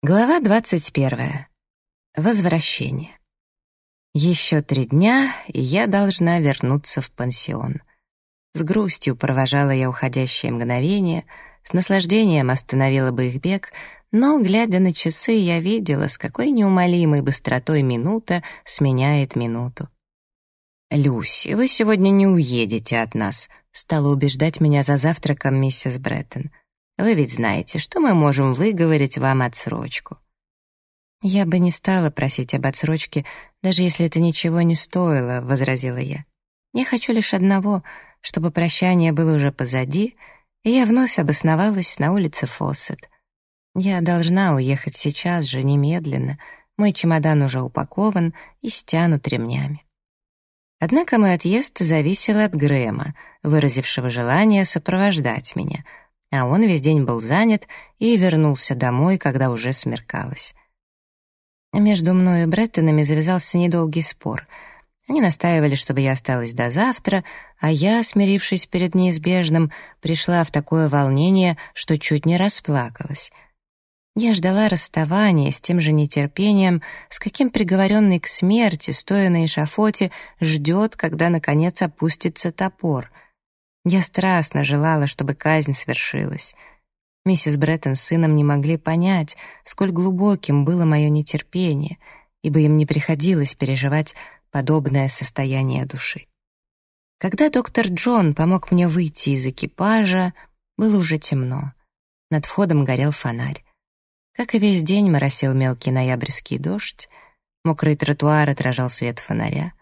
Глава двадцать первая. Возвращение. Еще три дня, и я должна вернуться в пансион. С грустью провожала я уходящее мгновение, с наслаждением остановила бы их бег, но, глядя на часы, я видела, с какой неумолимой быстротой минута сменяет минуту. «Люси, вы сегодня не уедете от нас», — стала убеждать меня за завтраком миссис Бреттон. Вы ведь знаете, что мы можем выговорить вам отсрочку. Я бы не стала просить об отсрочке, даже если это ничего не стоило, возразила я. Я хочу лишь одного, чтобы прощание было уже позади, и я вновь обосновалась на улице Фоссет. Я должна уехать сейчас же, немедленно. Мой чемодан уже упакован и стянут ремнями. Однако мой отъезд зависел от Грэма, выразившего желание сопровождать меня — а он весь день был занят и вернулся домой, когда уже смеркалось. Между мной и Бреттонами завязался недолгий спор. Они настаивали, чтобы я осталась до завтра, а я, смирившись перед неизбежным, пришла в такое волнение, что чуть не расплакалась. Я ждала расставания с тем же нетерпением, с каким приговоренный к смерти, стоя на эшафоте, ждет, когда, наконец, опустится топор — я страстно желала, чтобы казнь свершилась. Миссис Бреттон с сыном не могли понять, сколь глубоким было мое нетерпение, ибо им не приходилось переживать подобное состояние души. Когда доктор Джон помог мне выйти из экипажа, было уже темно. Над входом горел фонарь. Как и весь день моросил мелкий ноябрьский дождь, мокрый тротуар отражал свет фонаря.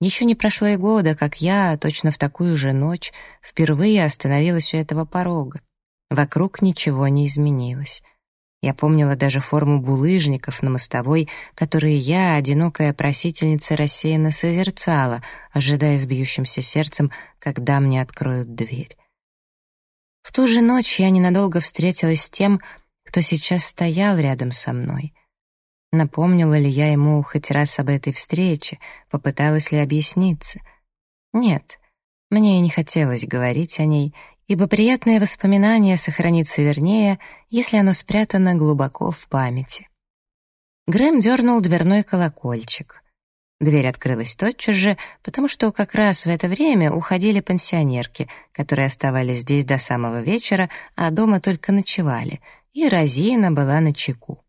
Еще не прошло и года, как я, точно в такую же ночь, впервые остановилась у этого порога. Вокруг ничего не изменилось. Я помнила даже форму булыжников на мостовой, которые я, одинокая просительница, рассеянно созерцала, ожидая с бьющимся сердцем, когда мне откроют дверь. В ту же ночь я ненадолго встретилась с тем, кто сейчас стоял рядом со мной — Напомнила ли я ему хоть раз об этой встрече, попыталась ли объясниться? Нет, мне и не хотелось говорить о ней, ибо приятное воспоминание сохранится вернее, если оно спрятано глубоко в памяти. Грэм дернул дверной колокольчик. Дверь открылась тотчас же, потому что как раз в это время уходили пенсионерки, которые оставались здесь до самого вечера, а дома только ночевали, и Розина была на чеку.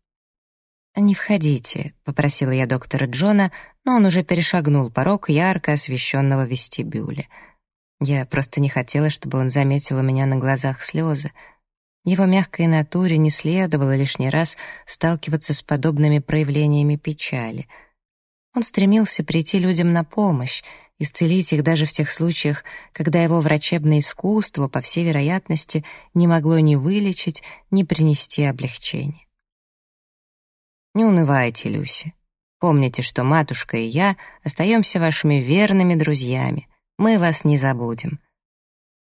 «Не входите», — попросила я доктора Джона, но он уже перешагнул порог ярко освещенного вестибюля. Я просто не хотела, чтобы он заметил у меня на глазах слезы. Его мягкой натуре не следовало лишний раз сталкиваться с подобными проявлениями печали. Он стремился прийти людям на помощь, исцелить их даже в тех случаях, когда его врачебное искусство, по всей вероятности, не могло ни вылечить, ни принести облегчение. Не унывайте, Люси. Помните, что матушка и я остаемся вашими верными друзьями. Мы вас не забудем.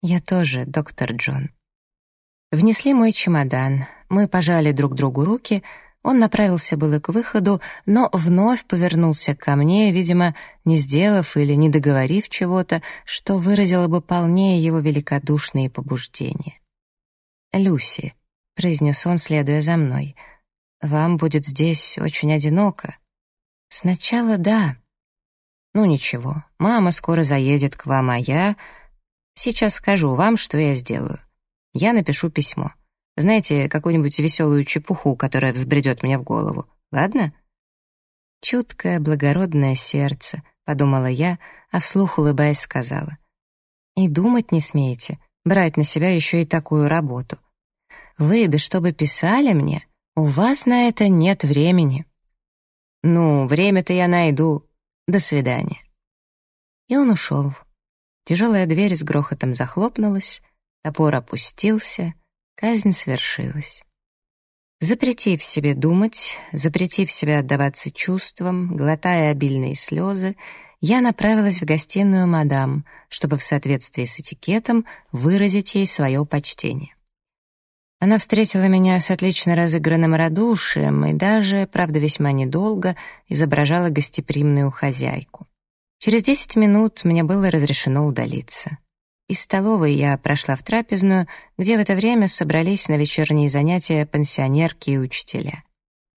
Я тоже, доктор Джон. Внесли мой чемодан. Мы пожали друг другу руки. Он направился было к выходу, но вновь повернулся ко мне, видимо, не сделав или не договорив чего-то, что выразило бы полнее его великодушные побуждения. «Люси», — произнес он, следуя за мной, — вам будет здесь очень одиноко. Сначала да. Ну ничего, мама скоро заедет к вам, а я... Сейчас скажу вам, что я сделаю. Я напишу письмо. Знаете, какую-нибудь веселую чепуху, которая взбредет мне в голову. Ладно? Чуткое, благородное сердце, подумала я, а вслух улыбаясь сказала. И думать не смеете, брать на себя еще и такую работу. Вы, да чтобы писали мне, «У вас на это нет времени». «Ну, время-то я найду. До свидания». И он ушел. Тяжелая дверь с грохотом захлопнулась, топор опустился, казнь свершилась. Запретив себе думать, запретив себе отдаваться чувствам, глотая обильные слезы, я направилась в гостиную мадам, чтобы в соответствии с этикетом выразить ей свое почтение. Она встретила меня с отлично разыгранным радушием и даже, правда весьма недолго, изображала гостеприимную хозяйку. Через десять минут мне было разрешено удалиться. Из столовой я прошла в трапезную, где в это время собрались на вечерние занятия пансионерки и учителя.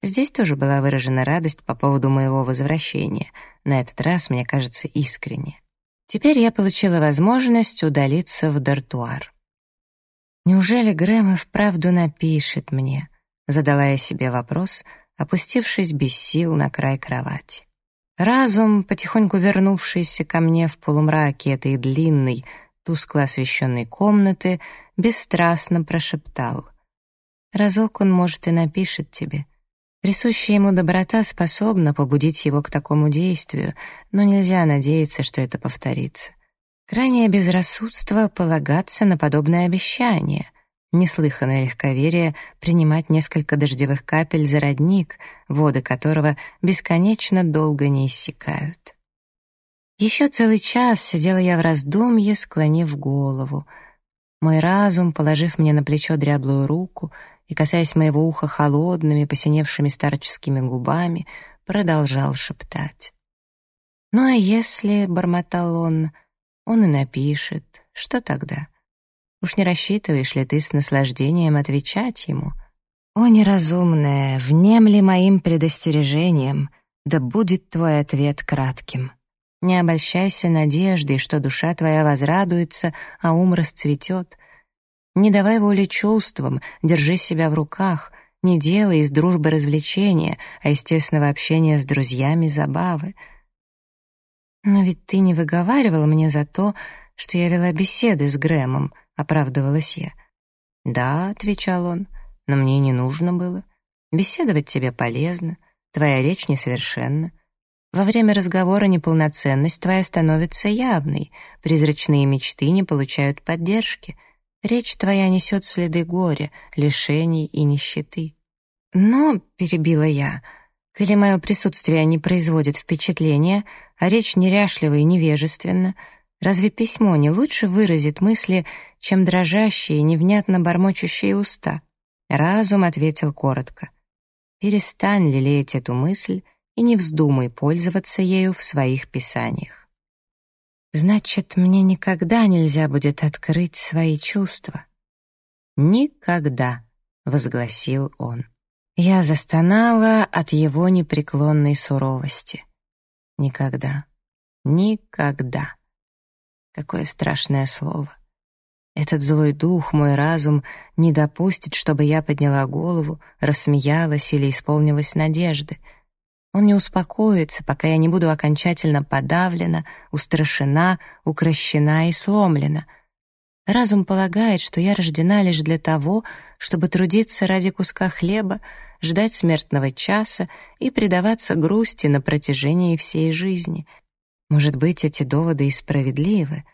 Здесь тоже была выражена радость по поводу моего возвращения, на этот раз, мне кажется, искренне. Теперь я получила возможность удалиться в дартуар. Неужели Грэм и вправду напишет мне? Задала я себе вопрос, опустившись без сил на край кровати. Разум, потихоньку вернувшийся ко мне в полумраке этой длинной, тускло освещенной комнаты, бесстрастно прошептал. «Разок он, может, и напишет тебе». Присущая ему доброта способна побудить его к такому действию, но нельзя надеяться, что это повторится. Крайнее безрассудство — полагаться на подобное обещание. Неслыханное легковерие — принимать несколько дождевых капель за родник, воды которого бесконечно долго не иссякают. Еще целый час сидела я в раздумье, склонив голову. Мой разум, положив мне на плечо дряблую руку и касаясь моего уха холодными, посиневшими старческими губами, продолжал шептать. «Ну а если, — бормотал он, — он и напишет. Что тогда? Уж не рассчитываешь ли ты с наслаждением отвечать ему? О, неразумная, внемли моим предостережением, да будет твой ответ кратким. Не обольщайся надеждой, что душа твоя возрадуется, а ум расцветет. Не давай воли чувствам, держи себя в руках, не делай из дружбы развлечения, а из тесного общения с друзьями забавы — «Но ведь ты не выговаривала мне за то, что я вела беседы с Грэмом», — оправдывалась я. «Да», — отвечал он, — «но мне не нужно было. Беседовать тебе полезно, твоя речь несовершенна. Во время разговора неполноценность твоя становится явной, призрачные мечты не получают поддержки, речь твоя несет следы горя, лишений и нищеты». «Но», — перебила я, — Коли мое присутствие не производит впечатления, а речь неряшлива и невежественна, разве письмо не лучше выразит мысли, чем дрожащие, невнятно бормочущие уста? Разум ответил коротко. Перестань лелеять эту мысль и не вздумай пользоваться ею в своих писаниях. Значит, мне никогда нельзя будет открыть свои чувства. Никогда, возгласил он. Я застонала от его непреклонной суровости. Никогда, никогда. Какое страшное слово. Этот злой дух, мой разум, не допустит, чтобы я подняла голову, рассмеялась или исполнилась надежды. Он не успокоится, пока я не буду окончательно подавлена, устрашена, укращена и сломлена. Разум полагает, что я рождена лишь для того, чтобы трудиться ради куска хлеба, ждать смертного часа и предаваться грусти на протяжении всей жизни. Может быть, эти доводы и справедливы,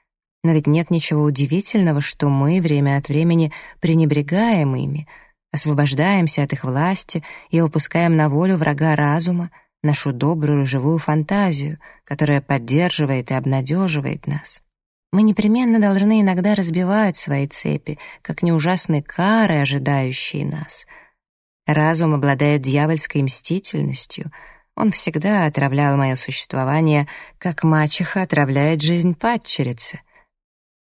но ведь нет ничего удивительного, что мы время от времени пренебрегаем ими, освобождаемся от их власти и выпускаем на волю врага разума, нашу добрую живую фантазию, которая поддерживает и обнадеживает нас. Мы непременно должны иногда разбивать свои цепи, как неужасные кары, ожидающие нас — Разум обладает дьявольской мстительностью. Он всегда отравлял мое существование, как мачеха отравляет жизнь падчерицы.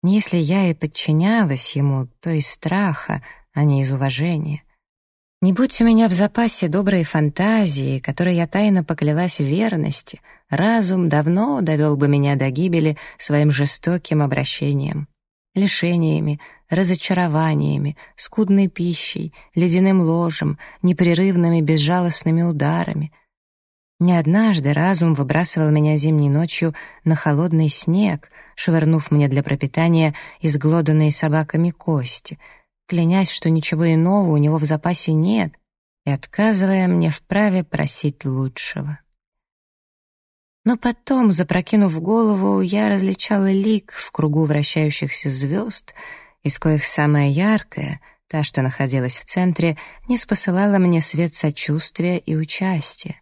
Если я и подчинялась ему, то из страха, а не из уважения. Не будь у меня в запасе доброй фантазии, которой я тайно поклялась верности, разум давно довел бы меня до гибели своим жестоким обращением лишениями, разочарованиями, скудной пищей, ледяным ложем, непрерывными безжалостными ударами. Не однажды разум выбрасывал меня зимней ночью на холодный снег, швырнув мне для пропитания изглоданные собаками кости, клянясь, что ничего иного у него в запасе нет, и отказывая мне в праве просить лучшего. Но потом, запрокинув голову, я различала лик в кругу вращающихся звезд, из коих самая яркая, та, что находилась в центре, не спосылала мне свет сочувствия и участия.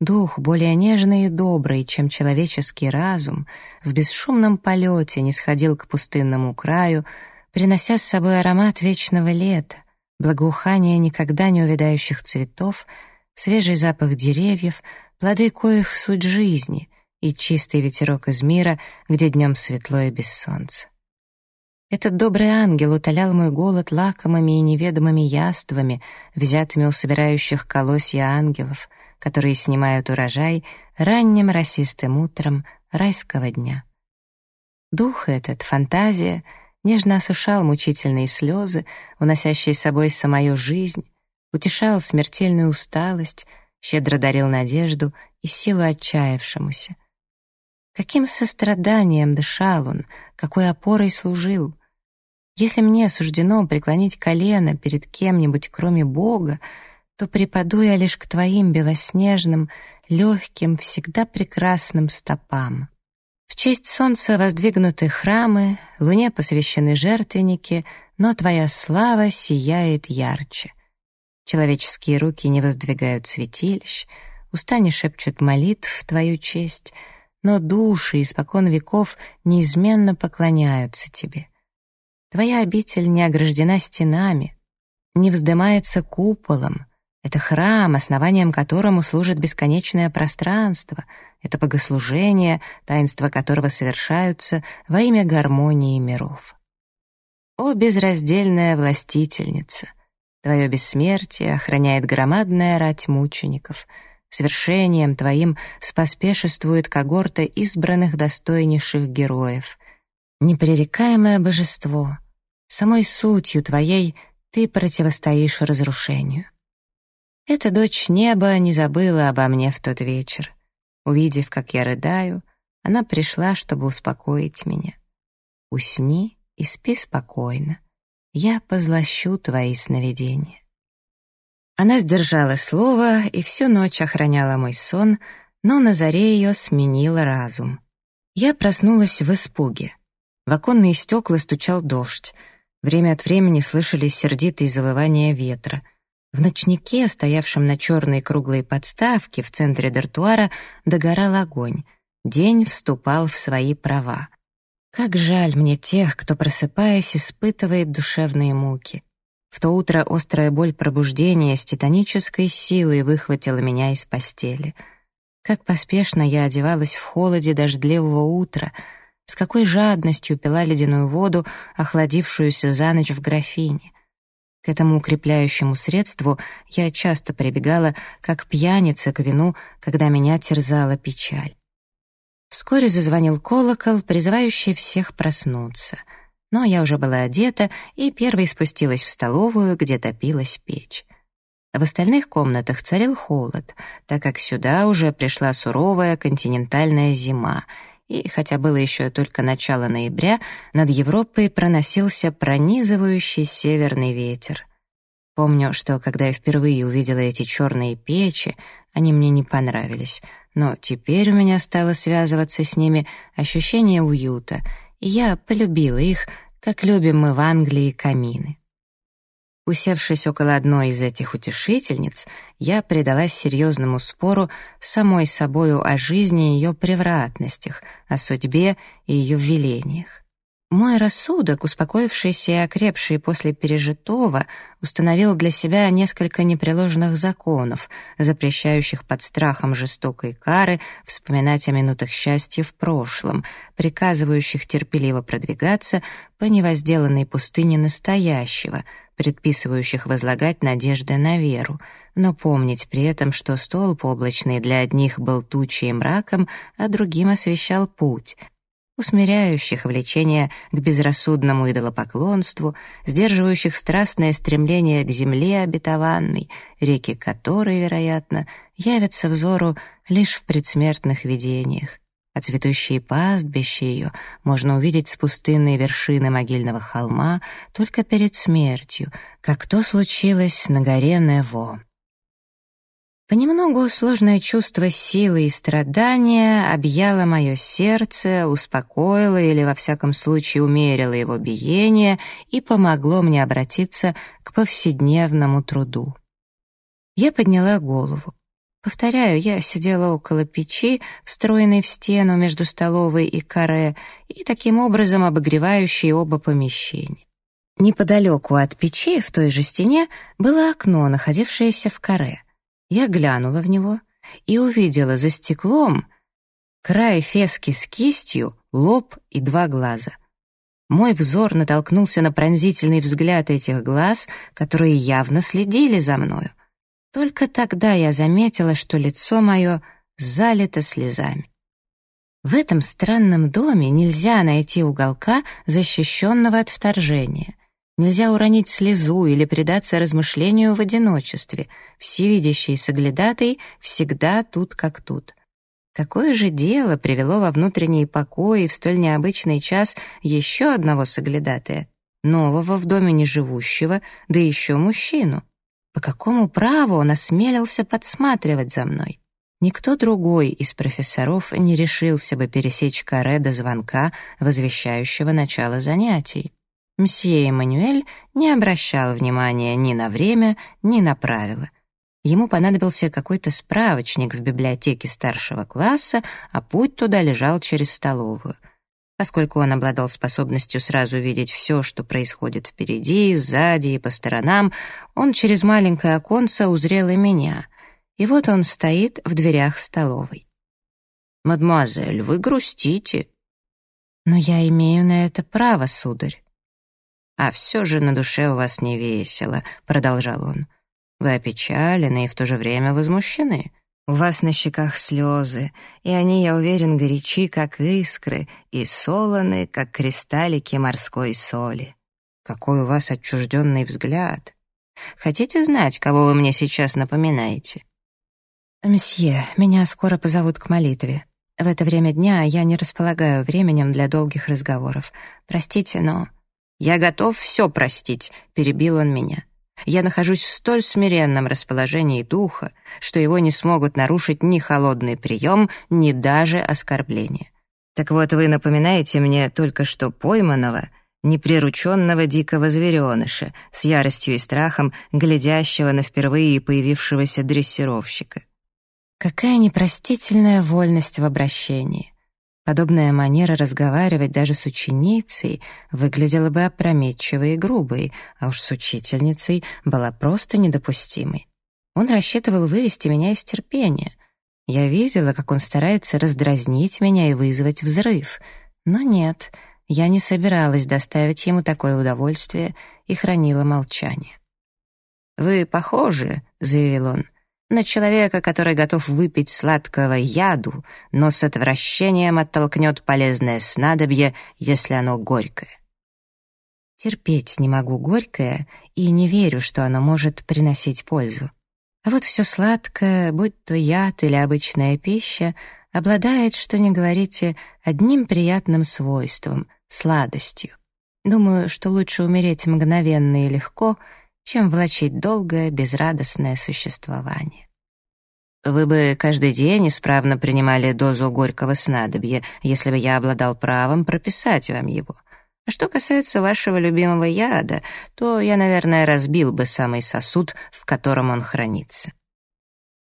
Дух, более нежный и добрый, чем человеческий разум, в бесшумном полете не сходил к пустынному краю, принося с собой аромат вечного лета, благоухание никогда не увядающих цветов, свежий запах деревьев — плоды коих суть жизни и чистый ветерок из мира, где днем светло и без солнца. Этот добрый ангел утолял мой голод лакомыми и неведомыми яствами, взятыми у собирающих колосья ангелов, которые снимают урожай ранним росистым утром райского дня. Дух этот, фантазия, нежно осушал мучительные слезы, уносящие с собой самую жизнь, утешал смертельную усталость, щедро дарил надежду и силу отчаявшемуся. Каким состраданием дышал он, какой опорой служил. Если мне суждено преклонить колено перед кем-нибудь, кроме Бога, то припаду я лишь к твоим белоснежным, легким, всегда прекрасным стопам. В честь солнца воздвигнуты храмы, луне посвящены жертвенники, но твоя слава сияет ярче. Человеческие руки не воздвигают святилищ, уста не шепчут молитв в твою честь, но души испокон веков неизменно поклоняются тебе. Твоя обитель не ограждена стенами, не вздымается куполом. Это храм, основанием которому служит бесконечное пространство. Это богослужение, таинства которого совершаются во имя гармонии миров. О, безраздельная властительница! Твое бессмертие охраняет громадная рать мучеников. Свершением твоим споспешествует когорта избранных достойнейших героев. Непререкаемое божество, самой сутью твоей ты противостоишь разрушению. Эта дочь неба не забыла обо мне в тот вечер. Увидев, как я рыдаю, она пришла, чтобы успокоить меня. Усни и спи спокойно я позлощу твои сновидения». Она сдержала слово и всю ночь охраняла мой сон, но на заре ее сменила разум. Я проснулась в испуге. В оконные стекла стучал дождь. Время от времени слышались сердитые завывания ветра. В ночнике, стоявшем на черной круглой подставке в центре дартуара, догорал огонь. День вступал в свои права. Как жаль мне тех, кто, просыпаясь, испытывает душевные муки. В то утро острая боль пробуждения с титанической силой выхватила меня из постели. Как поспешно я одевалась в холоде дождливого утра, с какой жадностью пила ледяную воду, охладившуюся за ночь в графине. К этому укрепляющему средству я часто прибегала, как пьяница к вину, когда меня терзала печаль. Вскоре зазвонил колокол, призывающий всех проснуться. Но я уже была одета и первой спустилась в столовую, где топилась печь. В остальных комнатах царил холод, так как сюда уже пришла суровая континентальная зима, и хотя было еще только начало ноября, над Европой проносился пронизывающий северный ветер. Помню, что когда я впервые увидела эти черные печи, они мне не понравились — но теперь у меня стало связываться с ними ощущение уюта, и я полюбила их, как любим мы в Англии камины. Усевшись около одной из этих утешительниц, я предалась серьезному спору с самой собою о жизни и ее превратностях, о судьбе и ее велениях. Мой рассудок, успокоившийся и окрепший после пережитого, установил для себя несколько непреложных законов, запрещающих под страхом жестокой кары вспоминать о минутах счастья в прошлом, приказывающих терпеливо продвигаться по невозделанной пустыне настоящего, предписывающих возлагать надежды на веру, но помнить при этом, что столб облачный для одних был тучей и мраком, а другим освещал путь — усмиряющих влечение к безрассудному идолопоклонству, сдерживающих страстное стремление к земле обетованной, реки которой, вероятно, явятся взору лишь в предсмертных видениях. А цветущие пастбища ее можно увидеть с пустынной вершины могильного холма только перед смертью, как то случилось на горе Нево. Понемногу сложное чувство силы и страдания объяло мое сердце, успокоило или, во всяком случае, умерило его биение и помогло мне обратиться к повседневному труду. Я подняла голову. Повторяю, я сидела около печи, встроенной в стену между столовой и каре, и таким образом обогревающей оба помещения. Неподалеку от печи, в той же стене, было окно, находившееся в каре — я глянула в него и увидела за стеклом край фески с кистью, лоб и два глаза. мой взор натолкнулся на пронзительный взгляд этих глаз, которые явно следили за мною. Только тогда я заметила, что лицо мое залито слезами. В этом странном доме нельзя найти уголка, защищенного от вторжения. Нельзя уронить слезу или предаться размышлению в одиночестве. Всевидящий соглядатый всегда тут как тут. Какое же дело привело во внутренние покои в столь необычный час еще одного соглядатая, нового в доме неживущего, да еще мужчину? По какому праву он осмелился подсматривать за мной? Никто другой из профессоров не решился бы пересечь каре до звонка, возвещающего начало занятий. Мсье Эммануэль не обращал внимания ни на время, ни на правила. Ему понадобился какой-то справочник в библиотеке старшего класса, а путь туда лежал через столовую. Поскольку он обладал способностью сразу видеть все, что происходит впереди, сзади и по сторонам, он через маленькое оконце узрел и меня — и вот он стоит в дверях столовой. «Мадемуазель, вы грустите». «Но я имею на это право, сударь». «А все же на душе у вас не весело», — продолжал он. «Вы опечалены и в то же время возмущены. У вас на щеках слезы, и они, я уверен, горячи, как искры, и солоны, как кристаллики морской соли. Какой у вас отчужденный взгляд. Хотите знать, кого вы мне сейчас напоминаете?» «Мсье, меня скоро позовут к молитве. В это время дня я не располагаю временем для долгих разговоров. Простите, но...» «Я готов все простить», — перебил он меня. «Я нахожусь в столь смиренном расположении духа, что его не смогут нарушить ни холодный прием, ни даже оскорбление. Так вот, вы напоминаете мне только что пойманного, неприрученного дикого звереныша, с яростью и страхом, глядящего на впервые появившегося дрессировщика. Какая непростительная вольность в обращении. Подобная манера разговаривать даже с ученицей выглядела бы опрометчивой и грубой, а уж с учительницей была просто недопустимой. Он рассчитывал вывести меня из терпения. Я видела, как он старается раздразнить меня и вызвать взрыв. Но нет, я не собиралась доставить ему такое удовольствие и хранила молчание. «Вы похожи», — заявил он, на человека, который готов выпить сладкого яду, но с отвращением оттолкнет полезное снадобье, если оно горькое. Терпеть не могу горькое и не верю, что оно может приносить пользу. А вот все сладкое, будь то яд или обычная пища, обладает, что не говорите, одним приятным свойством — сладостью. Думаю, что лучше умереть мгновенно и легко — чем влачить долгое, безрадостное существование. Вы бы каждый день исправно принимали дозу горького снадобья, если бы я обладал правом прописать вам его. А что касается вашего любимого яда, то я, наверное, разбил бы самый сосуд, в котором он хранится.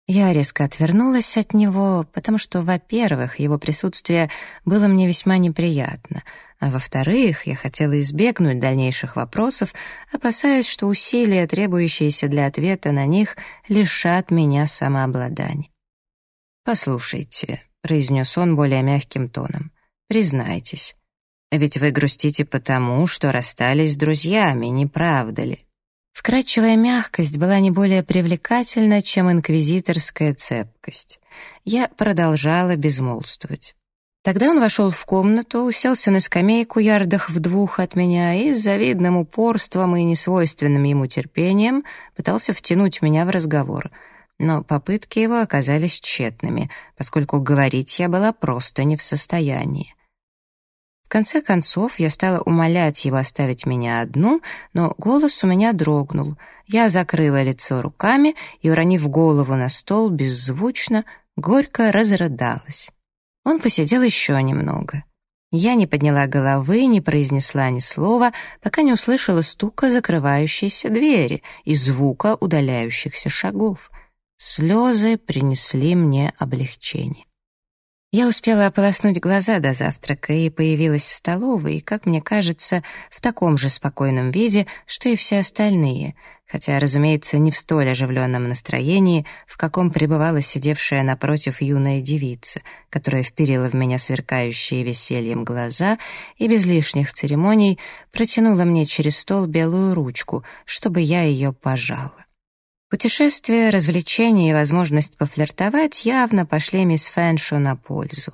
Я резко отвернулась от него, потому что, во-первых, его присутствие было мне весьма неприятно — а во-вторых, я хотела избегнуть дальнейших вопросов, опасаясь, что усилия, требующиеся для ответа на них, лишат меня самообладания. «Послушайте», — произнес он более мягким тоном, — «признайтесь, ведь вы грустите потому, что расстались с друзьями, не правда ли?» Вкрадчивая мягкость была не более привлекательна, чем инквизиторская цепкость. Я продолжала безмолвствовать. Тогда он вошел в комнату, уселся на скамейку ярдах в двух от меня и с завидным упорством и несвойственным ему терпением пытался втянуть меня в разговор. Но попытки его оказались тщетными, поскольку говорить я была просто не в состоянии. В конце концов я стала умолять его оставить меня одну, но голос у меня дрогнул. Я закрыла лицо руками и, уронив голову на стол, беззвучно, горько разрыдалась. Он посидел еще немного. Я не подняла головы, не произнесла ни слова, пока не услышала стука закрывающейся двери и звука удаляющихся шагов. Слезы принесли мне облегчение. Я успела ополоснуть глаза до завтрака и появилась в столовой, как мне кажется, в таком же спокойном виде, что и все остальные, хотя, разумеется, не в столь оживленном настроении, в каком пребывала сидевшая напротив юная девица, которая вперила в меня сверкающие весельем глаза и без лишних церемоний протянула мне через стол белую ручку, чтобы я ее пожала. Путешествие, развлечения и возможность пофлиртовать явно пошли мисс Фэншу на пользу.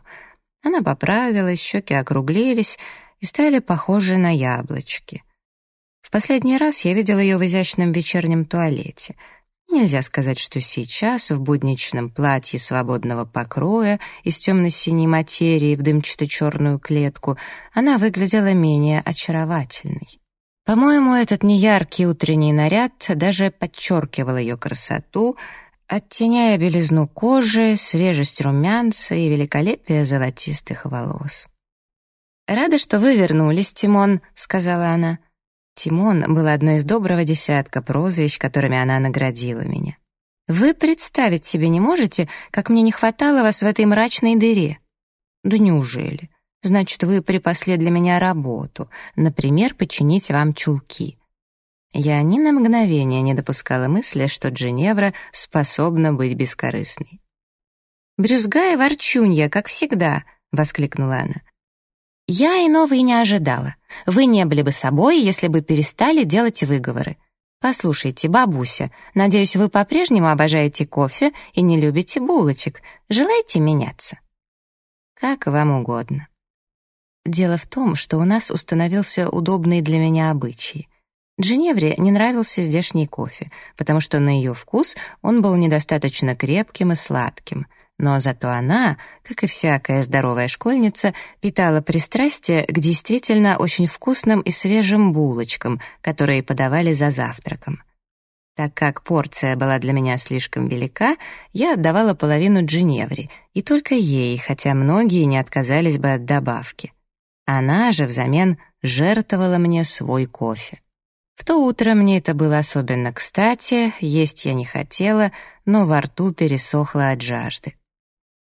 Она поправилась, щеки округлились и стали похожи на яблочки. В последний раз я видел ее в изящном вечернем туалете. Нельзя сказать, что сейчас, в будничном платье свободного покроя из темно-синей материи в дымчато-черную клетку, она выглядела менее очаровательной. По-моему, этот неяркий утренний наряд даже подчеркивал ее красоту, оттеняя белизну кожи, свежесть румянца и великолепие золотистых волос. «Рада, что вы вернулись, Тимон», — сказала она. Тимон был одной из доброго десятка прозвищ, которыми она наградила меня. «Вы представить себе не можете, как мне не хватало вас в этой мрачной дыре?» «Да неужели? Значит, вы припасли для меня работу, например, починить вам чулки». Я ни на мгновение не допускала мысли, что Дженевра способна быть бескорыстной. «Брюзга и ворчунья, как всегда», — воскликнула она. Я иного и не ожидала. Вы не были бы собой, если бы перестали делать выговоры. Послушайте, бабуся, надеюсь, вы по-прежнему обожаете кофе и не любите булочек. Желаете меняться? Как вам угодно. Дело в том, что у нас установился удобный для меня обычай. Дженевре не нравился здешний кофе, потому что на ее вкус он был недостаточно крепким и сладким — но зато она, как и всякая здоровая школьница, питала пристрастие к действительно очень вкусным и свежим булочкам, которые подавали за завтраком. Так как порция была для меня слишком велика, я отдавала половину Джиневре, и только ей, хотя многие не отказались бы от добавки. Она же взамен жертвовала мне свой кофе. В то утро мне это было особенно кстати, есть я не хотела, но во рту пересохло от жажды.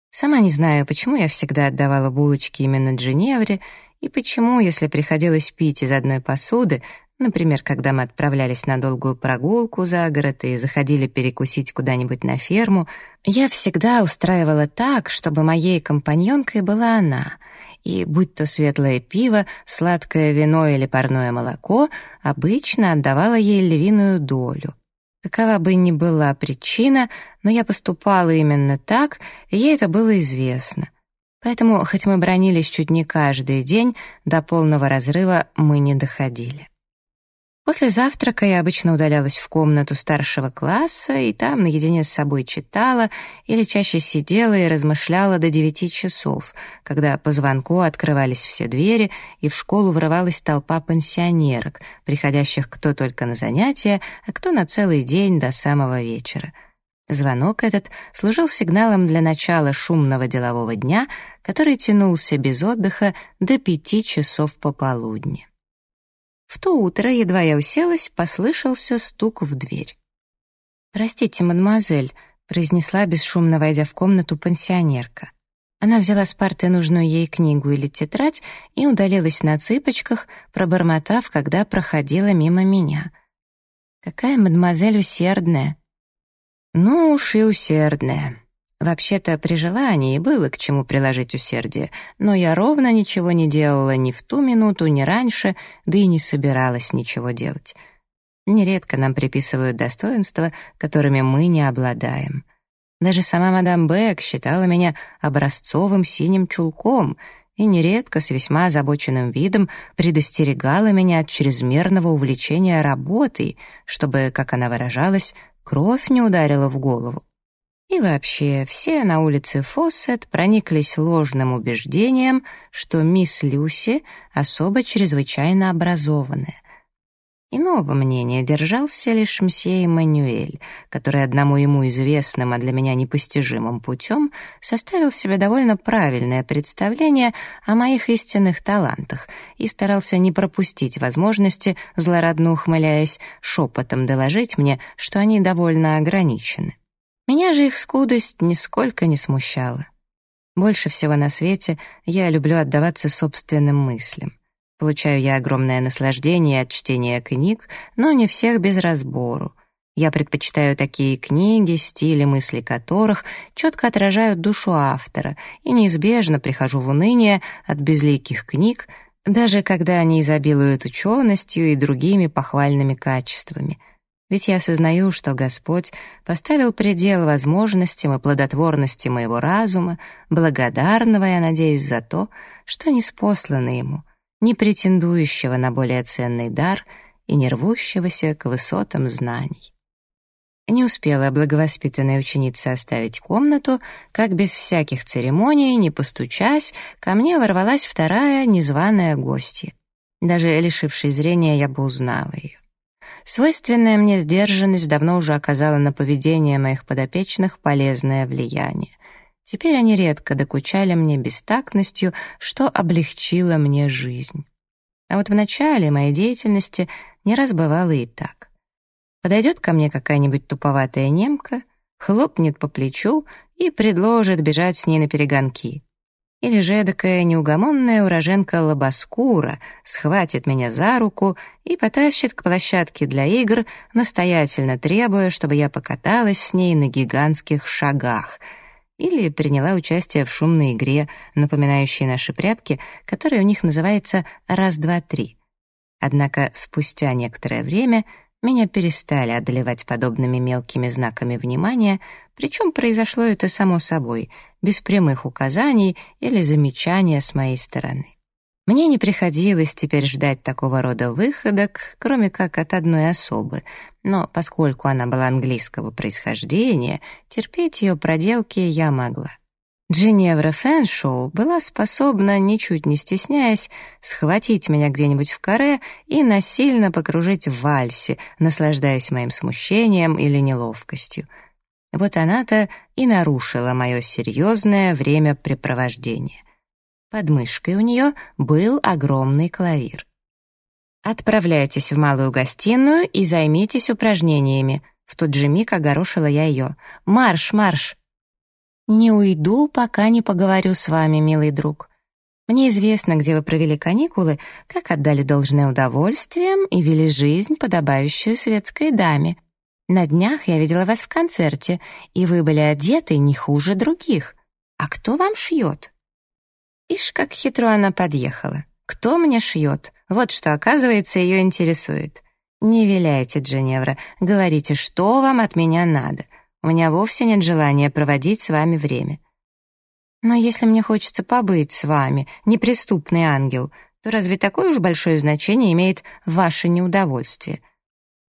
Сама не знаю, почему я всегда отдавала булочки именно Дженевре, и почему, если приходилось пить из одной посуды, например, когда мы отправлялись на долгую прогулку за город и заходили перекусить куда-нибудь на ферму, я всегда устраивала так, чтобы моей компаньонкой была она — и будь то светлое пиво, сладкое вино или парное молоко, обычно отдавала ей львиную долю. Какова бы ни была причина, но я поступала именно так, и ей это было известно. Поэтому, хоть мы бронились чуть не каждый день, до полного разрыва мы не доходили. После завтрака я обычно удалялась в комнату старшего класса и там наедине с собой читала или чаще сидела и размышляла до девяти часов, когда по звонку открывались все двери и в школу врывалась толпа пенсионерок, приходящих кто только на занятия, а кто на целый день до самого вечера. Звонок этот служил сигналом для начала шумного делового дня, который тянулся без отдыха до пяти часов пополудни. В то утро, едва я уселась, послышался стук в дверь. «Простите, мадемуазель», — произнесла, бесшумно войдя в комнату пансионерка. Она взяла с парты нужную ей книгу или тетрадь и удалилась на цыпочках, пробормотав, когда проходила мимо меня. «Какая мадемуазель усердная!» «Ну уж и усердная!» Вообще-то при желании было к чему приложить усердие, но я ровно ничего не делала ни в ту минуту, ни раньше, да и не собиралась ничего делать. Нередко нам приписывают достоинства, которыми мы не обладаем. Даже сама мадам Бек считала меня образцовым синим чулком и нередко с весьма озабоченным видом предостерегала меня от чрезмерного увлечения работой, чтобы, как она выражалась, кровь не ударила в голову. И вообще, все на улице Фоссет прониклись ложным убеждением, что мисс Люси особо чрезвычайно образованная. Иного мнения держался лишь мсье Эммануэль, который одному ему известным, а для меня непостижимым путем составил себе довольно правильное представление о моих истинных талантах и старался не пропустить возможности, злорадно ухмыляясь, шепотом доложить мне, что они довольно ограничены. Меня же их скудость нисколько не смущала. Больше всего на свете я люблю отдаваться собственным мыслям. Получаю я огромное наслаждение от чтения книг, но не всех без разбору. Я предпочитаю такие книги, стили мысли которых четко отражают душу автора, и неизбежно прихожу в уныние от безликих книг, даже когда они изобилуют ученостью и другими похвальными качествами. Ведь я осознаю, что Господь поставил предел возможностям и плодотворности моего разума, благодарного, я надеюсь, за то, что не спослано ему, не претендующего на более ценный дар и не рвущегося к высотам знаний. Не успела благовоспитанная ученица оставить комнату, как без всяких церемоний, не постучась, ко мне ворвалась вторая незваная гостья. Даже лишившись зрения, я бы узнала ее. Свойственная мне сдержанность давно уже оказала на поведение моих подопечных полезное влияние. Теперь они редко докучали мне бестактностью, что облегчило мне жизнь. А вот в начале моей деятельности не раз бывало и так. Подойдет ко мне какая-нибудь туповатая немка, хлопнет по плечу и предложит бежать с ней на перегонки. Или же эдакая неугомонная уроженка Лобоскура схватит меня за руку и потащит к площадке для игр, настоятельно требуя, чтобы я покаталась с ней на гигантских шагах — или приняла участие в шумной игре, напоминающей наши прятки, которая у них называется «раз-два-три». Однако спустя некоторое время меня перестали одолевать подобными мелкими знаками внимания, причем произошло это само собой, без прямых указаний или замечания с моей стороны. Мне не приходилось теперь ждать такого рода выходок, кроме как от одной особы, но поскольку она была английского происхождения, терпеть ее проделки я могла. Джиневра Фэншоу была способна, ничуть не стесняясь, схватить меня где-нибудь в каре и насильно покружить в вальсе, наслаждаясь моим смущением или неловкостью. Вот она-то и нарушила мое серьезное времяпрепровождение. Под мышкой у нее был огромный клавир. «Отправляйтесь в малую гостиную и займитесь упражнениями», в тот же миг огорошила я ее. «Марш, марш!» «Не уйду, пока не поговорю с вами, милый друг. Мне известно, где вы провели каникулы, как отдали должное удовольствием и вели жизнь, подобающую светской даме. На днях я видела вас в концерте, и вы были одеты не хуже других. А кто вам шьет?» Ишь, как хитро она подъехала. «Кто мне шьет?» Вот что, оказывается, ее интересует. «Не виляйте, Дженевра, говорите, что вам от меня надо. У меня вовсе нет желания проводить с вами время. Но если мне хочется побыть с вами, неприступный ангел, то разве такое уж большое значение имеет ваше неудовольствие?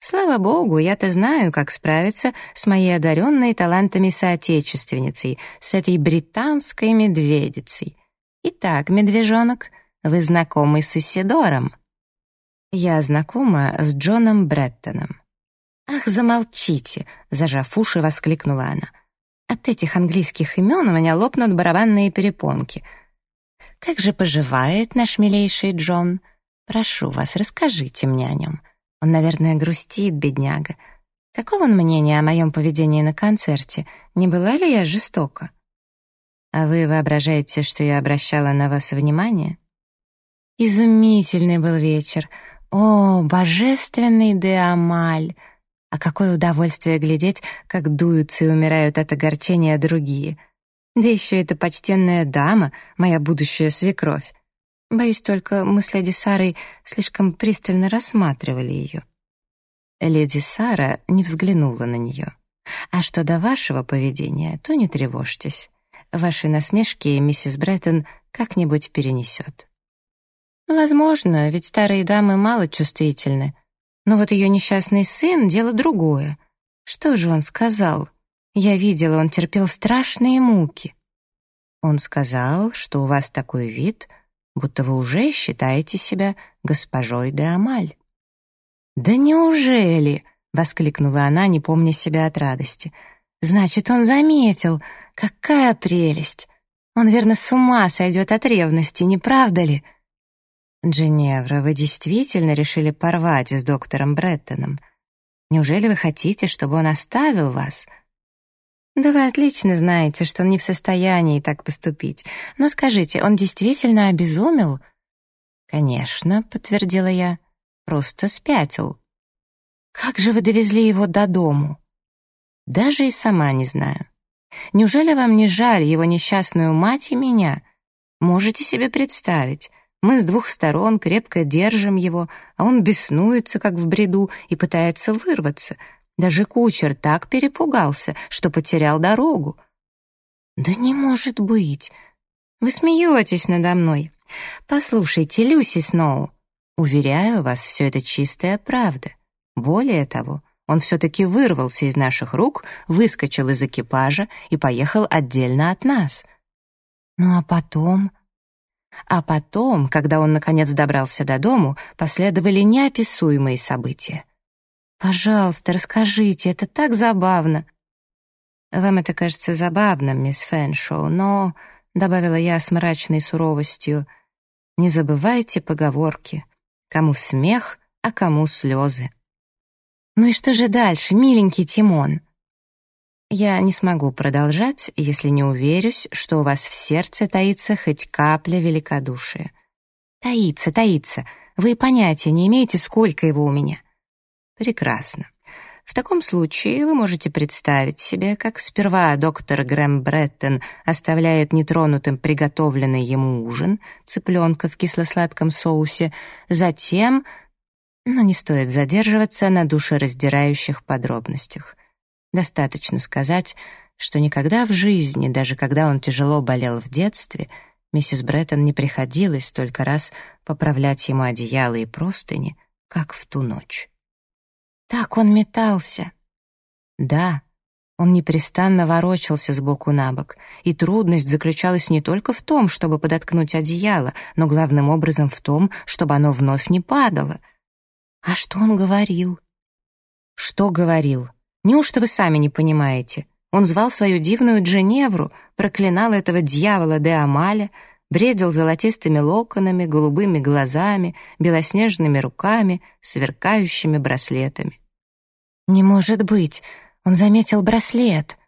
Слава богу, я-то знаю, как справиться с моей одаренной талантами соотечественницей, с этой британской медведицей. Итак, медвежонок, вы знакомы с Исидором? Я знакома с Джоном Бреттоном. «Ах, замолчите!» — зажав уши, воскликнула она. «От этих английских имен у меня лопнут барабанные перепонки. Как же поживает наш милейший Джон? Прошу вас, расскажите мне о нем. Он, наверное, грустит, бедняга. Какого он мнения о моем поведении на концерте? Не была ли я жестока?» «А вы воображаете, что я обращала на вас внимание?» «Изумительный был вечер. О, божественный Деамаль!» А какое удовольствие глядеть, как дуются и умирают от огорчения другие. Да еще эта почтенная дама, моя будущая свекровь. Боюсь только, мы с леди Сарой слишком пристально рассматривали ее. Леди Сара не взглянула на нее. А что до вашего поведения, то не тревожьтесь. Ваши насмешки миссис Бреттон как-нибудь перенесет. Возможно, ведь старые дамы мало чувствительны. Но вот ее несчастный сын — дело другое. Что же он сказал? Я видела, он терпел страшные муки. Он сказал, что у вас такой вид, будто вы уже считаете себя госпожой де Амаль. «Да неужели?» — воскликнула она, не помня себя от радости. «Значит, он заметил. Какая прелесть! Он, верно, с ума сойдет от ревности, не правда ли?» «Дженевра, вы действительно решили порвать с доктором Бреттоном? Неужели вы хотите, чтобы он оставил вас?» «Да вы отлично знаете, что он не в состоянии так поступить. Но скажите, он действительно обезумел?» «Конечно», — подтвердила я, — «просто спятил». Как же вы довезли его до дому? Даже и сама не знаю. Неужели вам не жаль его несчастную мать и меня? Можете себе представить, мы с двух сторон крепко держим его, а он беснуется, как в бреду, и пытается вырваться. Даже кучер так перепугался, что потерял дорогу. «Да не может быть! Вы смеетесь надо мной. Послушайте, Люси Сноу, уверяю вас, все это чистая правда. Более того, он все-таки вырвался из наших рук, выскочил из экипажа и поехал отдельно от нас. Ну а потом... А потом, когда он наконец добрался до дому, последовали неописуемые события. «Пожалуйста, расскажите, это так забавно!» «Вам это кажется забавным, мисс Фэншоу, но...» — добавила я с мрачной суровостью. «Не забывайте поговорки. Кому смех, а кому слезы». «Ну и что же дальше, миленький Тимон?» «Я не смогу продолжать, если не уверюсь, что у вас в сердце таится хоть капля великодушия». «Таится, таится. Вы понятия не имеете, сколько его у меня». «Прекрасно. В таком случае вы можете представить себе, как сперва доктор Грэм Бреттон оставляет нетронутым приготовленный ему ужин, цыпленка в кисло-сладком соусе, затем но не стоит задерживаться на душераздирающих подробностях. Достаточно сказать, что никогда в жизни, даже когда он тяжело болел в детстве, миссис Бреттон не приходилось столько раз поправлять ему одеяло и простыни, как в ту ночь. Так он метался. Да, он непрестанно ворочался с боку на бок, и трудность заключалась не только в том, чтобы подоткнуть одеяло, но главным образом в том, чтобы оно вновь не падало — а что он говорил? Что говорил? Неужто вы сами не понимаете? Он звал свою дивную Дженевру, проклинал этого дьявола де Амаля, бредил золотистыми локонами, голубыми глазами, белоснежными руками, сверкающими браслетами. «Не может быть! Он заметил браслет!»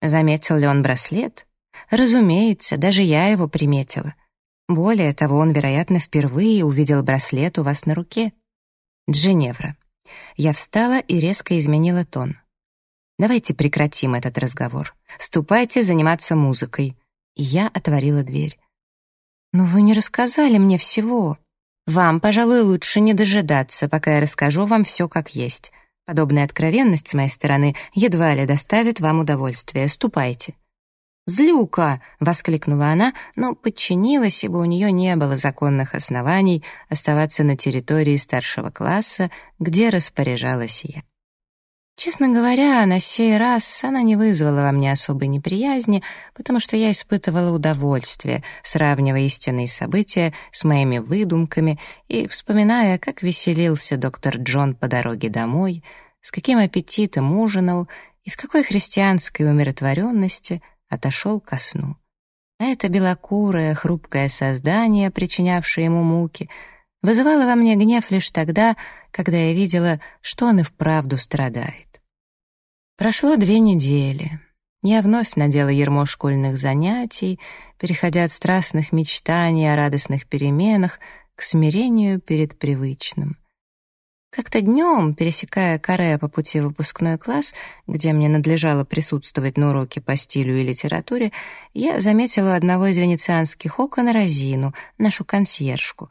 Заметил ли он браслет? Разумеется, даже я его приметила. Более того, он, вероятно, впервые увидел браслет у вас на руке. Дженевра. Я встала и резко изменила тон. Давайте прекратим этот разговор. Ступайте заниматься музыкой. И я отворила дверь. Но вы не рассказали мне всего. Вам, пожалуй, лучше не дожидаться, пока я расскажу вам все как есть. Подобная откровенность с моей стороны едва ли доставит вам удовольствие. Ступайте. «Злюка!» — воскликнула она, но подчинилась, ибо у нее не было законных оснований оставаться на территории старшего класса, где распоряжалась я. Честно говоря, на сей раз она не вызвала во мне особой неприязни, потому что я испытывала удовольствие, сравнивая истинные события с моими выдумками и вспоминая, как веселился доктор Джон по дороге домой, с каким аппетитом ужинал и в какой христианской умиротворенности — отошел ко сну. А это белокурое, хрупкое создание, причинявшее ему муки, вызывало во мне гнев лишь тогда, когда я видела, что он и вправду страдает. Прошло две недели. Я вновь надела ермо школьных занятий, переходя от страстных мечтаний о радостных переменах к смирению перед привычным — как-то днем, пересекая каре по пути в выпускной класс, где мне надлежало присутствовать на уроке по стилю и литературе, я заметила одного из венецианских окон Розину, нашу консьержку.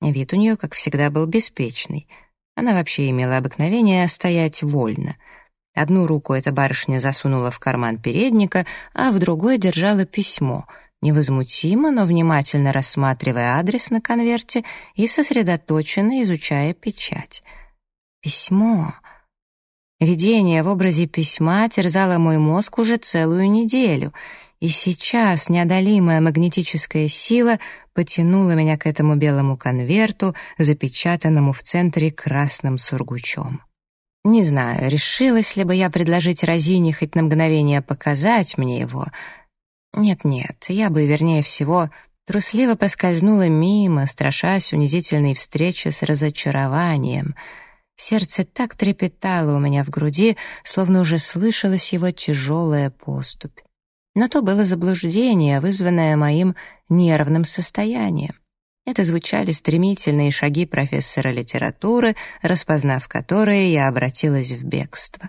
Вид у нее, как всегда, был беспечный. Она вообще имела обыкновение стоять вольно. Одну руку эта барышня засунула в карман передника, а в другой держала письмо — невозмутимо, но внимательно рассматривая адрес на конверте и сосредоточенно изучая печать. Письмо. Видение в образе письма терзало мой мозг уже целую неделю, и сейчас неодолимая магнетическая сила потянула меня к этому белому конверту, запечатанному в центре красным сургучом. Не знаю, решилась ли бы я предложить Розине хоть на мгновение показать мне его — нет-нет, я бы, вернее всего, трусливо проскользнула мимо, страшась унизительной встречи с разочарованием. Сердце так трепетало у меня в груди, словно уже слышалась его тяжелая поступь. Но то было заблуждение, вызванное моим нервным состоянием. Это звучали стремительные шаги профессора литературы, распознав которые, я обратилась в бегство.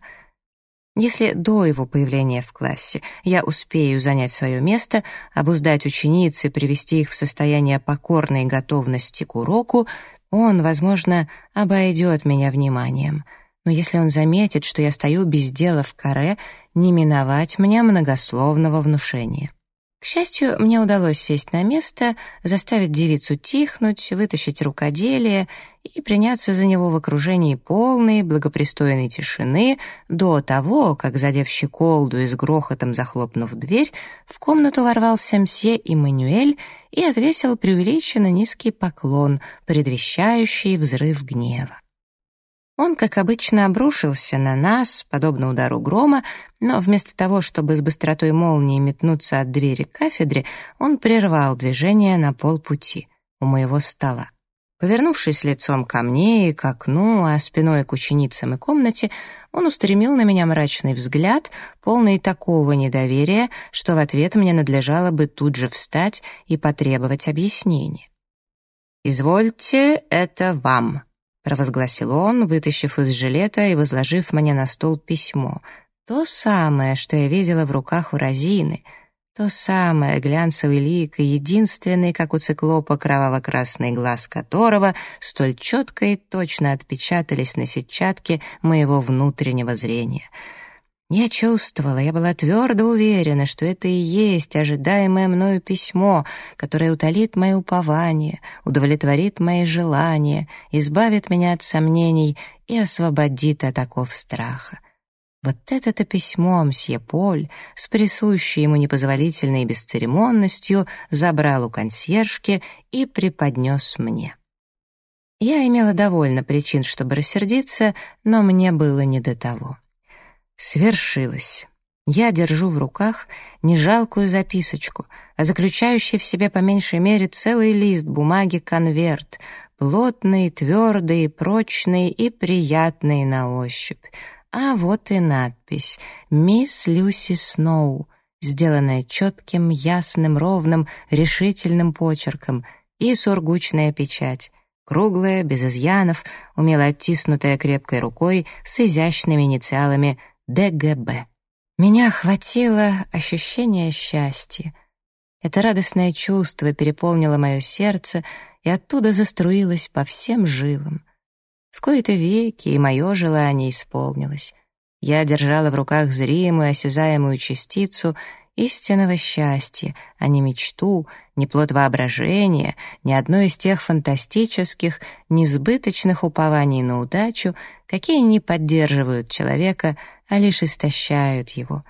Если до его появления в классе я успею занять свое место, обуздать учениц и привести их в состояние покорной готовности к уроку, он, возможно, обойдет меня вниманием. Но если он заметит, что я стою без дела в каре, не миновать мне многословного внушения. К счастью, мне удалось сесть на место, заставить девицу тихнуть, вытащить рукоделие и приняться за него в окружении полной, благопристойной тишины до того, как, задев щеколду и с грохотом захлопнув дверь, в комнату ворвался мсье Эммануэль и отвесил преувеличенно низкий поклон, предвещающий взрыв гнева. Он, как обычно, обрушился на нас, подобно удару грома, но вместо того, чтобы с быстротой молнии метнуться от двери к кафедре, он прервал движение на полпути у моего стола. Повернувшись лицом ко мне и к окну, а спиной к ученицам и комнате, он устремил на меня мрачный взгляд, полный такого недоверия, что в ответ мне надлежало бы тут же встать и потребовать объяснения. «Извольте, это вам», провозгласил он, вытащив из жилета и возложив мне на стол письмо. То самое, что я видела в руках у Розины, то самое глянцевый лик и единственный, как у циклопа, кроваво-красный глаз которого столь четко и точно отпечатались на сетчатке моего внутреннего зрения — я чувствовала, я была твердо уверена, что это и есть ожидаемое мною письмо, которое утолит мои упования, удовлетворит мои желания, избавит меня от сомнений и освободит от оков страха. Вот это-то письмо мсье Поль с присущей ему непозволительной бесцеремонностью забрал у консьержки и преподнес мне. Я имела довольно причин, чтобы рассердиться, но мне было не до того. Свершилось. Я держу в руках не жалкую записочку, а заключающий в себе по меньшей мере целый лист бумаги конверт, плотный, твердый, прочный и приятный на ощупь. А вот и надпись «Мисс Люси Сноу», сделанная четким, ясным, ровным, решительным почерком, и сургучная печать, круглая, без изъянов, умело оттиснутая крепкой рукой с изящными инициалами ДГБ. Меня охватило ощущение счастья. Это радостное чувство переполнило мое сердце и оттуда заструилось по всем жилам. В кои-то веки и мое желание исполнилось. Я держала в руках зримую, осязаемую частицу истинного счастья, а не мечту, не плод воображения, ни одно из тех фантастических, несбыточных упований на удачу, какие не поддерживают человека, а лишь истощают его.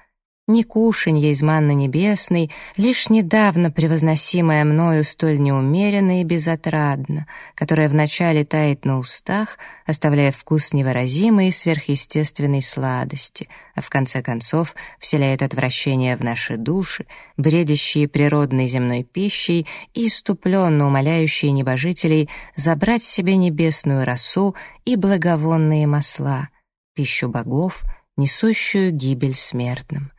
Не кушанье из манны небесной, лишь недавно превозносимое мною столь неумеренно и безотрадно, которое вначале тает на устах, оставляя вкус невыразимой и сверхъестественной сладости, а в конце концов вселяет отвращение в наши души, бредящие природной земной пищей и иступленно умоляющие небожителей забрать себе небесную росу и благовонные масла, пищу богов, несущую гибель смертным.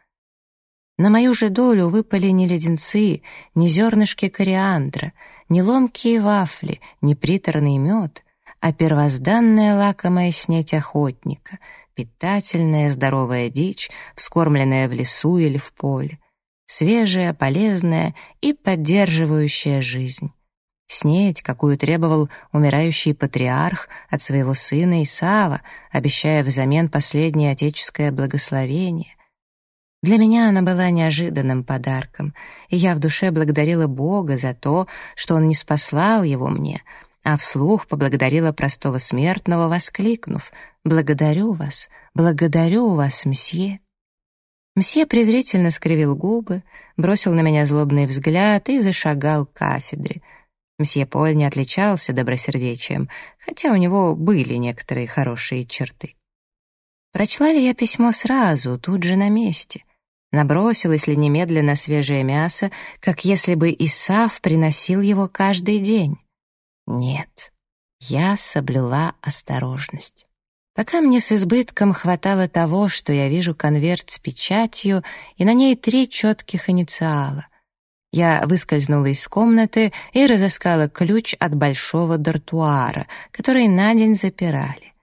На мою же долю выпали не леденцы, не зернышки кориандра, не ломкие вафли, не приторный мед, а первозданная лакомая снеть охотника, питательная здоровая дичь, вскормленная в лесу или в поле, свежая, полезная и поддерживающая жизнь. Снеть, какую требовал умирающий патриарх от своего сына Исава, обещая взамен последнее отеческое благословение — для меня она была неожиданным подарком, и я в душе благодарила Бога за то, что Он не спаслал его мне, а вслух поблагодарила простого смертного, воскликнув «Благодарю вас, благодарю вас, мсье». Мсье презрительно скривил губы, бросил на меня злобный взгляд и зашагал к кафедре. Мсье Поль не отличался добросердечием, хотя у него были некоторые хорошие черты. Прочла ли я письмо сразу, тут же на месте — Набросилась ли немедленно свежее мясо, как если бы Исав приносил его каждый день? Нет, я соблюла осторожность. Пока мне с избытком хватало того, что я вижу конверт с печатью, и на ней три четких инициала. Я выскользнула из комнаты и разыскала ключ от большого дартуара, который на день запирали.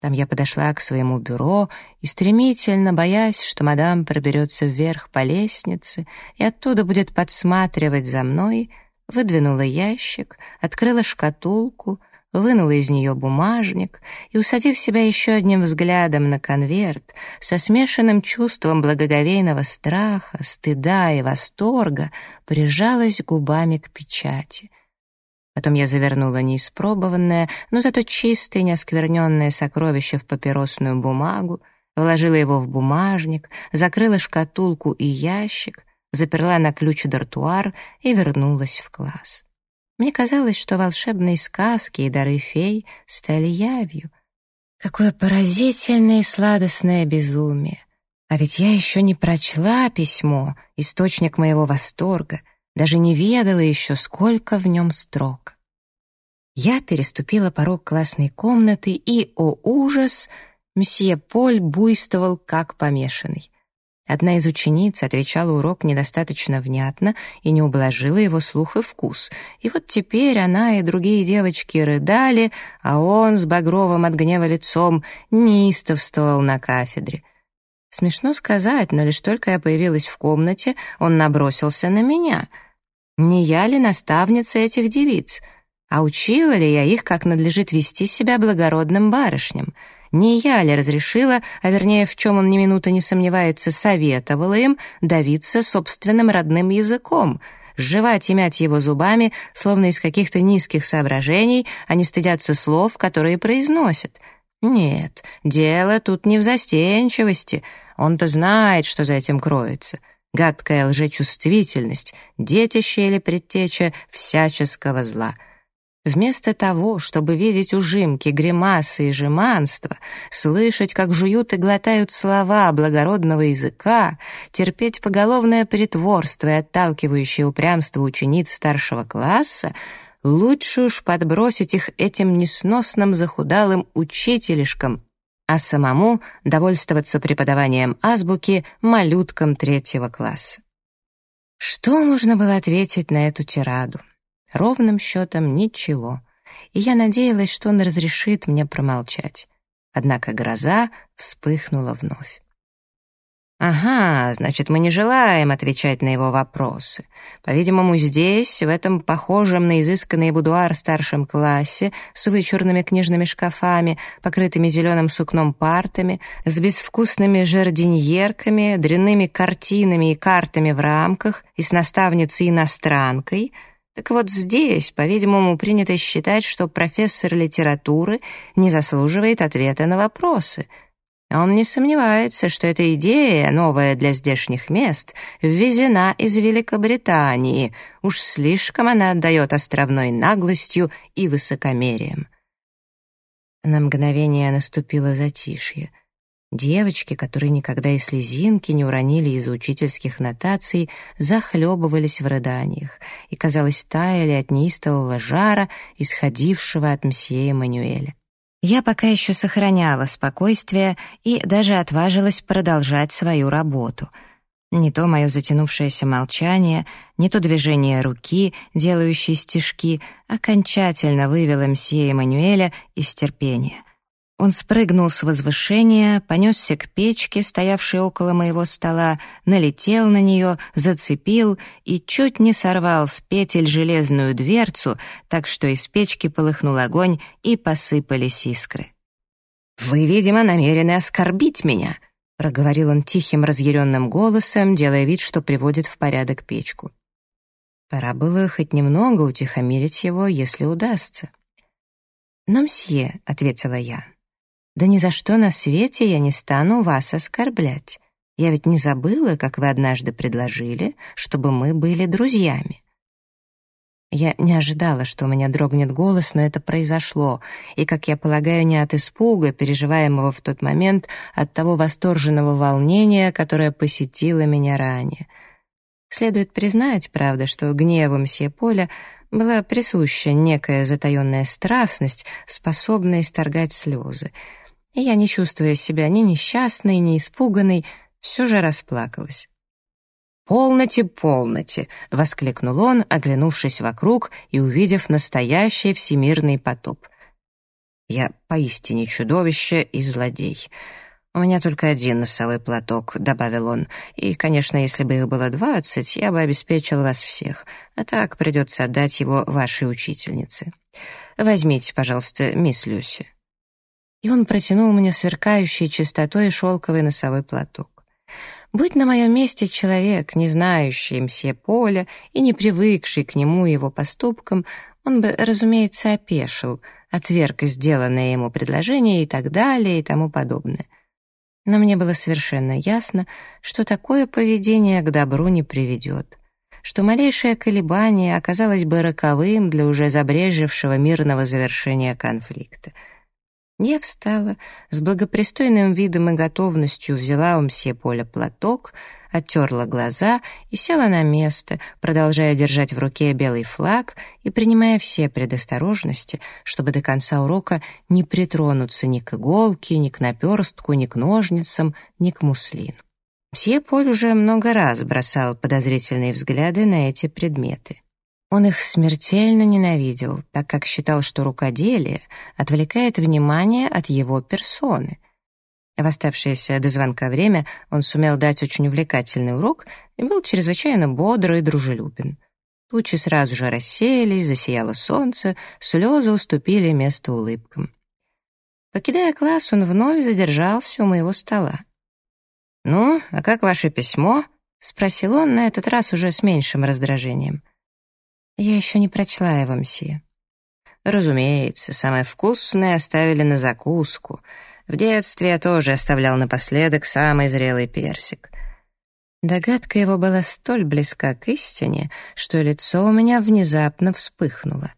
Там я подошла к своему бюро и, стремительно боясь, что мадам проберется вверх по лестнице и оттуда будет подсматривать за мной, выдвинула ящик, открыла шкатулку, вынула из нее бумажник и, усадив себя еще одним взглядом на конверт, со смешанным чувством благоговейного страха, стыда и восторга, прижалась губами к печати — Потом я завернула неиспробованное, но зато чистое, неоскверненное сокровище в папиросную бумагу, вложила его в бумажник, закрыла шкатулку и ящик, заперла на ключ дартуар и вернулась в класс. Мне казалось, что волшебные сказки и дары фей стали явью. Какое поразительное и сладостное безумие! А ведь я еще не прочла письмо, источник моего восторга, даже не ведала еще, сколько в нем строк. Я переступила порог классной комнаты, и, о ужас, мсье Поль буйствовал как помешанный. Одна из учениц отвечала урок недостаточно внятно и не ублажила его слух и вкус. И вот теперь она и другие девочки рыдали, а он с багровым от гнева лицом неистовствовал на кафедре. Смешно сказать, но лишь только я появилась в комнате, он набросился на меня. Не я ли наставница этих девиц? А учила ли я их, как надлежит вести себя благородным барышням? Не я ли разрешила, а вернее, в чем он ни минуты не сомневается, советовала им давиться собственным родным языком — жевать и мять его зубами, словно из каких-то низких соображений они стыдятся слов, которые произносят. Нет, дело тут не в застенчивости. Он-то знает, что за этим кроется. Гадкая лжечувствительность, детище или предтеча всяческого зла — Вместо того, чтобы видеть ужимки, гримасы и жеманства, слышать, как жуют и глотают слова благородного языка, терпеть поголовное притворство и отталкивающее упрямство учениц старшего класса, лучше уж подбросить их этим несносным захудалым учителишкам, а самому довольствоваться преподаванием азбуки малюткам третьего класса. Что можно было ответить на эту тираду? Ровным счетом ничего, и я надеялась, что он разрешит мне промолчать. Однако гроза вспыхнула вновь. «Ага, значит, мы не желаем отвечать на его вопросы. По-видимому, здесь, в этом похожем на изысканный будуар старшем классе, с вычурными книжными шкафами, покрытыми зеленым сукном партами, с безвкусными жардиньерками, дрянными картинами и картами в рамках и с наставницей-иностранкой — так вот здесь, по-видимому, принято считать, что профессор литературы не заслуживает ответа на вопросы. Он не сомневается, что эта идея, новая для здешних мест, ввезена из Великобритании. Уж слишком она отдает островной наглостью и высокомерием. На мгновение наступило затишье. Девочки, которые никогда и слезинки не уронили из-за учительских нотаций, захлебывались в рыданиях и, казалось, таяли от неистового жара, исходившего от мсье Эммануэля. Я пока еще сохраняла спокойствие и даже отважилась продолжать свою работу. Не то мое затянувшееся молчание, не то движение руки, делающей стежки, окончательно вывело мсье Эммануэля из терпения — он спрыгнул с возвышения, понесся к печке, стоявшей около моего стола, налетел на нее, зацепил и чуть не сорвал с петель железную дверцу, так что из печки полыхнул огонь и посыпались искры. «Вы, видимо, намерены оскорбить меня», — проговорил он тихим разъяренным голосом, делая вид, что приводит в порядок печку. Пора было хоть немного утихомирить его, если удастся. «Но, мсье», — ответила я, — да ни за что на свете я не стану вас оскорблять. Я ведь не забыла, как вы однажды предложили, чтобы мы были друзьями. Я не ожидала, что у меня дрогнет голос, но это произошло, и, как я полагаю, не от испуга, переживаемого в тот момент, от того восторженного волнения, которое посетило меня ранее. Следует признать, правда, что гневу мсье Поля была присуща некая затаенная страстность, способная исторгать слезы — и я, не чувствуя себя ни несчастной, ни испуганной, все же расплакалась. «Полноте, полноте!» — воскликнул он, оглянувшись вокруг и увидев настоящий всемирный потоп. «Я поистине чудовище и злодей. У меня только один носовой платок», — добавил он, «и, конечно, если бы их было двадцать, я бы обеспечил вас всех, а так придется отдать его вашей учительнице. Возьмите, пожалуйста, мисс Люси». И он протянул мне сверкающий чистотой шелковый носовой платок. Будь на моем месте человек, не знающий мсье Поля и не привыкший к нему его поступкам, он бы, разумеется, опешил, отверг сделанное ему предложение и так далее и тому подобное. Но мне было совершенно ясно, что такое поведение к добру не приведет, что малейшее колебание оказалось бы роковым для уже забрежевшего мирного завершения конфликта — я встала, с благопристойным видом и готовностью взяла у мсье Поля платок, оттерла глаза и села на место, продолжая держать в руке белый флаг и принимая все предосторожности, чтобы до конца урока не притронуться ни к иголке, ни к наперстку, ни к ножницам, ни к муслину. Мсье Поль уже много раз бросал подозрительные взгляды на эти предметы. Он их смертельно ненавидел, так как считал, что рукоделие отвлекает внимание от его персоны. В оставшееся до звонка время он сумел дать очень увлекательный урок и был чрезвычайно бодр и дружелюбен. Тучи сразу же рассеялись, засияло солнце, слезы уступили место улыбкам. Покидая класс, он вновь задержался у моего стола. «Ну, а как ваше письмо?» — спросил он на этот раз уже с меньшим раздражением. Я еще не прочла его, мсье. Разумеется, самое вкусное оставили на закуску. В детстве я тоже оставлял напоследок самый зрелый персик. Догадка его была столь близка к истине, что лицо у меня внезапно вспыхнуло.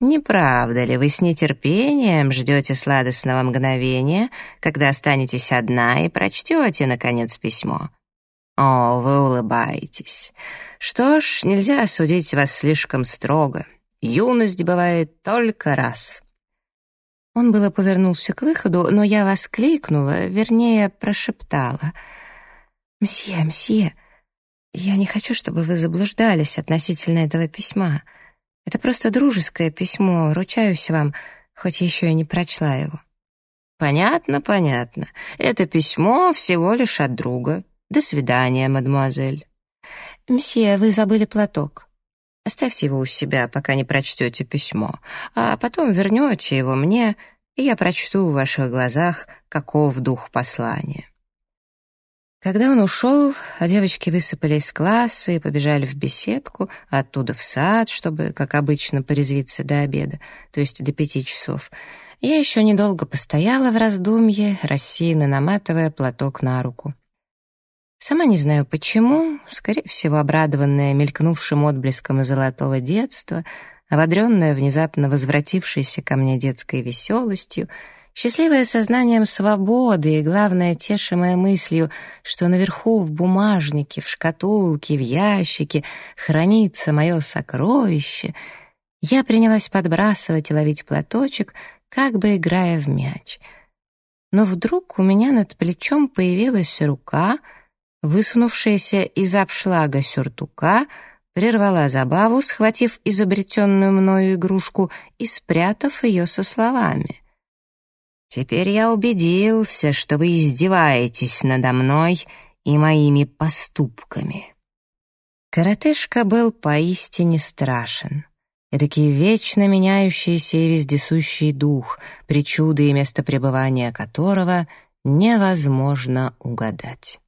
Не правда ли вы с нетерпением ждете сладостного мгновения, когда останетесь одна и прочтете, наконец, письмо? О, вы улыбаетесь. Что ж, нельзя осудить вас слишком строго. Юность бывает только раз. Он было повернулся к выходу, но я воскликнула, вернее, прошептала. «Мсье, мсье, я не хочу, чтобы вы заблуждались относительно этого письма. Это просто дружеское письмо, ручаюсь вам, хоть еще и не прочла его». «Понятно, понятно. Это письмо всего лишь от друга. До свидания, мадемуазель. Мсье, вы забыли платок. Оставьте его у себя, пока не прочтете письмо, а потом вернете его мне, и я прочту в ваших глазах, каков дух послания. Когда он ушел, а девочки высыпали из класса и побежали в беседку, оттуда в сад, чтобы, как обычно, порезвиться до обеда, то есть до пяти часов, я еще недолго постояла в раздумье, рассеянно наматывая платок на руку. Сама не знаю почему, скорее всего, обрадованная мелькнувшим отблеском золотого детства, ободренная внезапно возвратившейся ко мне детской веселостью, счастливая сознанием свободы и, главное, тешимая мыслью, что наверху в бумажнике, в шкатулке, в ящике хранится мое сокровище, я принялась подбрасывать и ловить платочек, как бы играя в мяч. Но вдруг у меня над плечом появилась рука — высунувшаяся из обшлага сюртука, прервала забаву, схватив изобретенную мною игрушку и спрятав ее со словами. «Теперь я убедился, что вы издеваетесь надо мной и моими поступками». Коротышка был поистине страшен. Эдакий вечно меняющийся и вездесущий дух, причуды и место пребывания которого невозможно угадать.